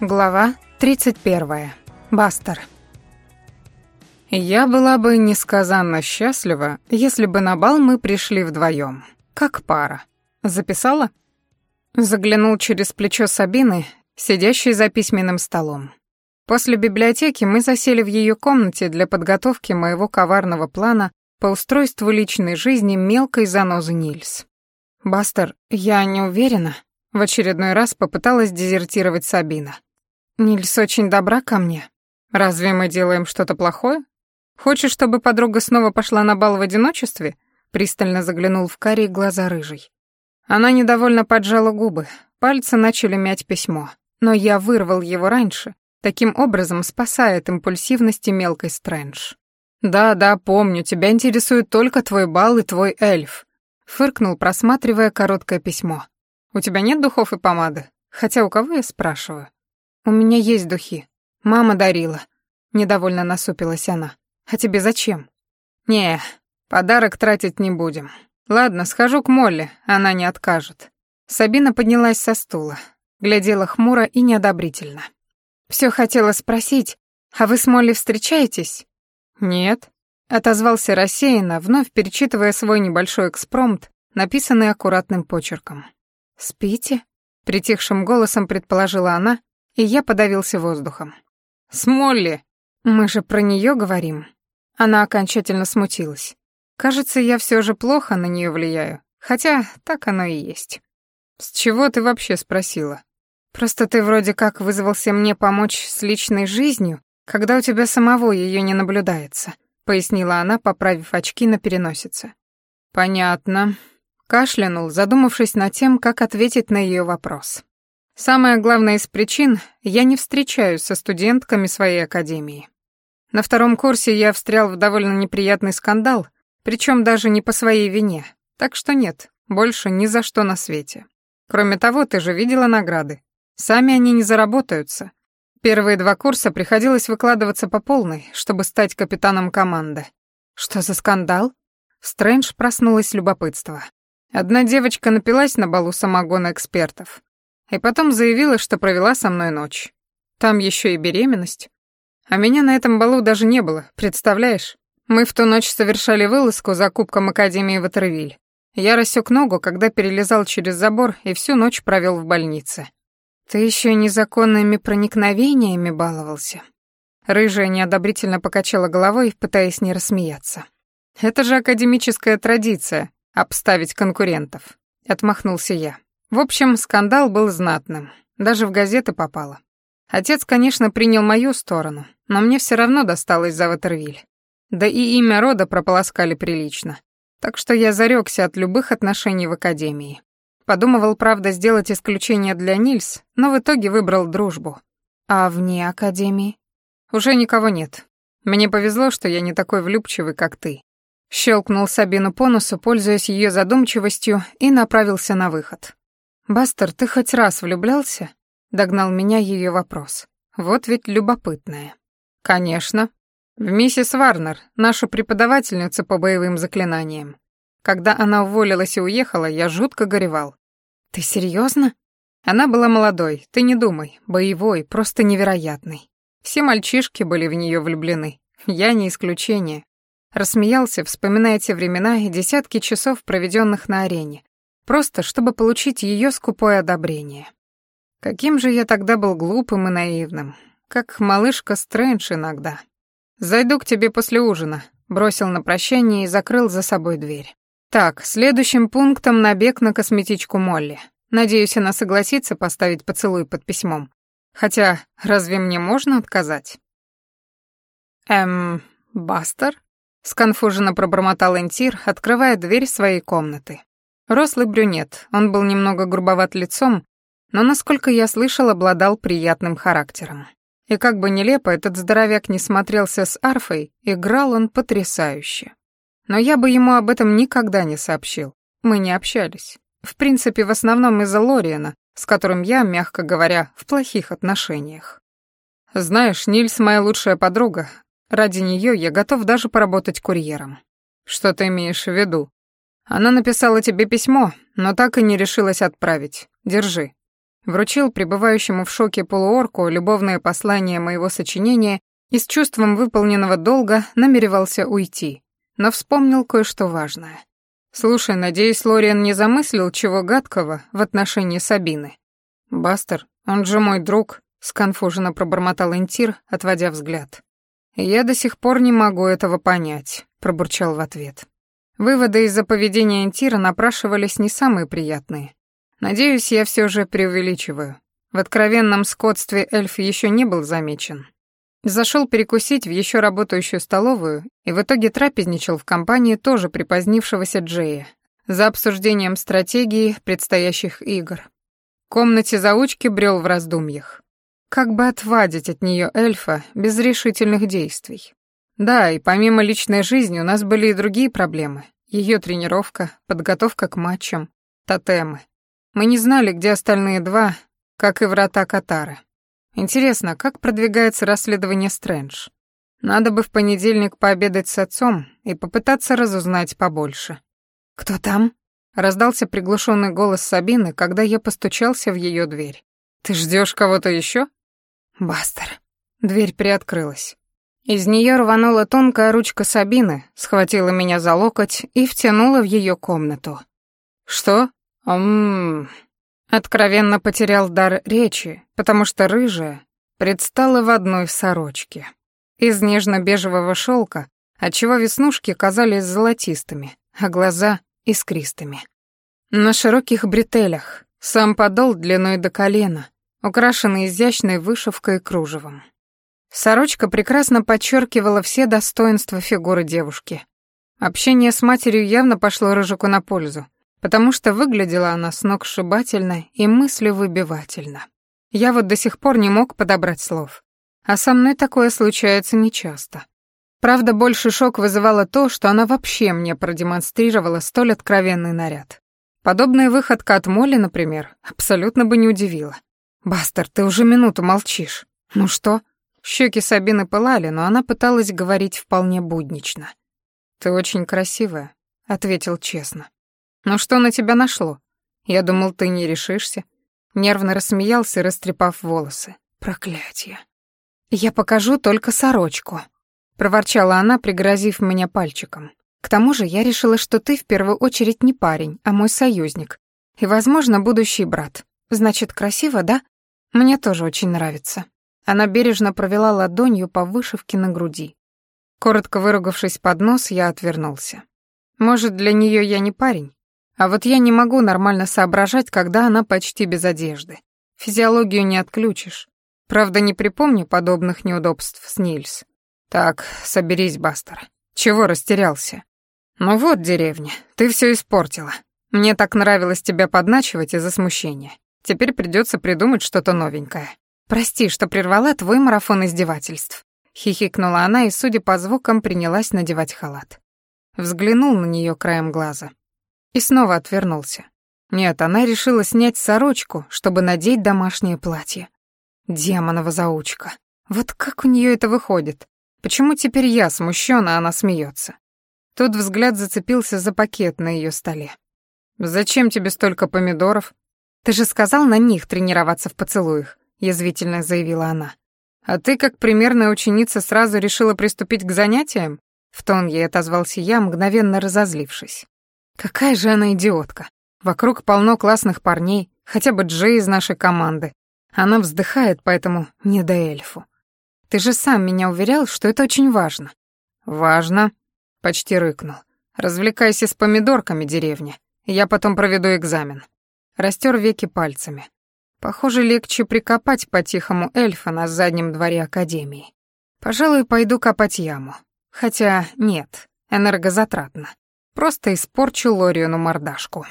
Глава 31. Бастер. Я была бы несказанно счастлива, если бы на бал мы пришли вдвоем, как пара. Записала? Заглянул через плечо Сабины, сидящей за письменным столом. После библиотеки мы засели в ее комнате для подготовки моего коварного плана по устройству личной жизни мелкой занозы Нильс. «Бастер, я не уверена», — в очередной раз попыталась дезертировать Сабина. Нильс очень добра ко мне. Разве мы делаем что-то плохое? Хочешь, чтобы подруга снова пошла на бал в одиночестве? Пристально заглянул в карие глаза рыжий. Она недовольно поджала губы, пальцы начали мять письмо, но я вырвал его раньше, таким образом спасая от импульсивности мелкой Стрэндж. «Да-да, помню, тебя интересует только твой бал и твой эльф», — фыркнул, просматривая короткое письмо. «У тебя нет духов и помады? Хотя у кого я спрашиваю?» «У меня есть духи. Мама дарила». Недовольно насупилась она. «А тебе зачем?» «Не, подарок тратить не будем. Ладно, схожу к Молли, она не откажет». Сабина поднялась со стула, глядела хмуро и неодобрительно. «Всё хотела спросить, а вы с Молли встречаетесь?» «Нет», — отозвался рассеянно, вновь перечитывая свой небольшой экспромт, написанный аккуратным почерком. «Спите?» — притихшим голосом предположила она и я подавился воздухом. «Смолли!» «Мы же про нее говорим». Она окончательно смутилась. «Кажется, я все же плохо на нее влияю, хотя так оно и есть». «С чего ты вообще спросила?» «Просто ты вроде как вызвался мне помочь с личной жизнью, когда у тебя самого ее не наблюдается», пояснила она, поправив очки на переносице. «Понятно», кашлянул, задумавшись над тем, как ответить на ее вопрос. Самая главная из причин — я не встречаюсь со студентками своей академии. На втором курсе я встрял в довольно неприятный скандал, причем даже не по своей вине. Так что нет, больше ни за что на свете. Кроме того, ты же видела награды. Сами они не заработаются. Первые два курса приходилось выкладываться по полной, чтобы стать капитаном команды. Что за скандал? Стрэндж проснулась любопытство. Одна девочка напилась на балу самогона экспертов. И потом заявила, что провела со мной ночь. Там еще и беременность. А меня на этом балу даже не было, представляешь? Мы в ту ночь совершали вылазку за кубком Академии Ватервиль. Я рассек ногу, когда перелезал через забор и всю ночь провел в больнице. Ты еще незаконными проникновениями баловался. Рыжая неодобрительно покачала головой, пытаясь не рассмеяться. Это же академическая традиция — обставить конкурентов. Отмахнулся я. В общем, скандал был знатным, даже в газеты попало. Отец, конечно, принял мою сторону, но мне все равно досталось за Ватервиль. Да и имя рода прополоскали прилично. Так что я зарекся от любых отношений в академии. Подумывал, правда, сделать исключение для Нильс, но в итоге выбрал дружбу. А вне академии? Уже никого нет. Мне повезло, что я не такой влюбчивый, как ты. Щелкнул Сабину по носу, пользуясь ее задумчивостью, и направился на выход. «Бастер, ты хоть раз влюблялся?» — догнал меня ее вопрос. «Вот ведь любопытная». «Конечно. В миссис Варнер, нашу преподавательницу по боевым заклинаниям. Когда она уволилась и уехала, я жутко горевал». «Ты серьезно? Она была молодой, ты не думай, боевой, просто невероятный. Все мальчишки были в нее влюблены. Я не исключение. Рассмеялся, вспоминая те времена и десятки часов, проведенных на арене, просто чтобы получить ее скупое одобрение. Каким же я тогда был глупым и наивным, как малышка Стрэндж иногда. «Зайду к тебе после ужина», — бросил на прощание и закрыл за собой дверь. Так, следующим пунктом набег на косметичку Молли. Надеюсь, она согласится поставить поцелуй под письмом. Хотя, разве мне можно отказать? Эм, Бастер? Сконфуженно пробормотал Энтир, открывая дверь своей комнаты. Рослый брюнет, он был немного грубоват лицом, но, насколько я слышал, обладал приятным характером. И как бы нелепо этот здоровяк не смотрелся с арфой, играл он потрясающе. Но я бы ему об этом никогда не сообщил. Мы не общались. В принципе, в основном из-за Лориана, с которым я, мягко говоря, в плохих отношениях. Знаешь, Нильс моя лучшая подруга. Ради нее я готов даже поработать курьером. Что ты имеешь в виду? Она написала тебе письмо, но так и не решилась отправить. Держи». вручил пребывающему в шоке полуорку любовное послание моего сочинения и с чувством выполненного долга намеревался уйти, но вспомнил кое-что важное. «Слушай, надеюсь, Лориан не замыслил чего гадкого в отношении Сабины?» «Бастер, он же мой друг», — сконфуженно пробормотал Интир, отводя взгляд. «Я до сих пор не могу этого понять», — пробурчал в ответ. Выводы из-за поведения Интира напрашивались не самые приятные. Надеюсь, я все же преувеличиваю. В откровенном скотстве эльф еще не был замечен. Зашел перекусить в еще работающую столовую и в итоге трапезничал в компании тоже припозднившегося Джея за обсуждением стратегии предстоящих игр. В комнате заучки брел в раздумьях. Как бы отвадить от нее эльфа без решительных действий? Да, и помимо личной жизни у нас были и другие проблемы. Ее тренировка, подготовка к матчам, тотемы. Мы не знали, где остальные два, как и врата Катары. Интересно, как продвигается расследование Стрэндж? Надо бы в понедельник пообедать с отцом и попытаться разузнать побольше. «Кто там?» — раздался приглушенный голос Сабины, когда я постучался в ее дверь. «Ты ждешь кого-то еще? «Бастер». Дверь приоткрылась. Из нее рванула тонкая ручка Сабины, схватила меня за локоть и втянула в ее комнату. «Что? Ммм...» Откровенно потерял дар речи, потому что рыжая предстала в одной сорочке. Из нежно-бежевого шелка, отчего веснушки казались золотистыми, а глаза — искристыми. На широких бретелях, сам подол длиной до колена, украшенный изящной вышивкой и кружевом. Сорочка прекрасно подчеркивала все достоинства фигуры девушки. Общение с матерью явно пошло Рыжику на пользу потому что выглядела она с ног сшибательно и мыслевыбивательно. Я вот до сих пор не мог подобрать слов. А со мной такое случается нечасто. Правда, больше шок вызывало то, что она вообще мне продемонстрировала столь откровенный наряд. Подобная выходка от Молли, например, абсолютно бы не удивила. «Бастер, ты уже минуту молчишь. Ну что?» Щеки Сабины пылали, но она пыталась говорить вполне буднично. «Ты очень красивая», — ответил честно. «Ну что на тебя нашло? Я думал, ты не решишься». Нервно рассмеялся, растрепав волосы. Проклятие. «Я покажу только сорочку», — проворчала она, пригрозив меня пальчиком. «К тому же я решила, что ты в первую очередь не парень, а мой союзник. И, возможно, будущий брат. Значит, красиво, да? Мне тоже очень нравится». Она бережно провела ладонью по вышивке на груди. Коротко выругавшись под нос, я отвернулся. Может, для нее я не парень, а вот я не могу нормально соображать, когда она почти без одежды. Физиологию не отключишь. Правда, не припомню подобных неудобств с Нильс. Так, соберись, Бастер. Чего растерялся? Ну вот, деревня, ты все испортила. Мне так нравилось тебя подначивать из-за смущения. Теперь придется придумать что-то новенькое. Прости, что прервала твой марафон издевательств. Хихикнула она и, судя по звукам, принялась надевать халат. Взглянул на нее краем глаза. И снова отвернулся. Нет, она решила снять сорочку, чтобы надеть домашнее платье. Демонова заучка. Вот как у нее это выходит? Почему теперь я смущена, а она смеется? Тут взгляд зацепился за пакет на ее столе. «Зачем тебе столько помидоров?» «Ты же сказал на них тренироваться в поцелуях», — язвительно заявила она. «А ты, как примерная ученица, сразу решила приступить к занятиям?» В тон ей отозвался я, мгновенно разозлившись. Какая же она идиотка. Вокруг полно классных парней, хотя бы Джей из нашей команды. Она вздыхает, поэтому не до эльфу. Ты же сам меня уверял, что это очень важно. Важно, почти рыкнул. Развлекайся с помидорками, деревня. Я потом проведу экзамен. Растер веки пальцами. Похоже, легче прикопать по-тихому эльфа на заднем дворе академии. Пожалуй, пойду копать яму. Хотя нет, энергозатратно. Просто испорчу Лориону мордашку.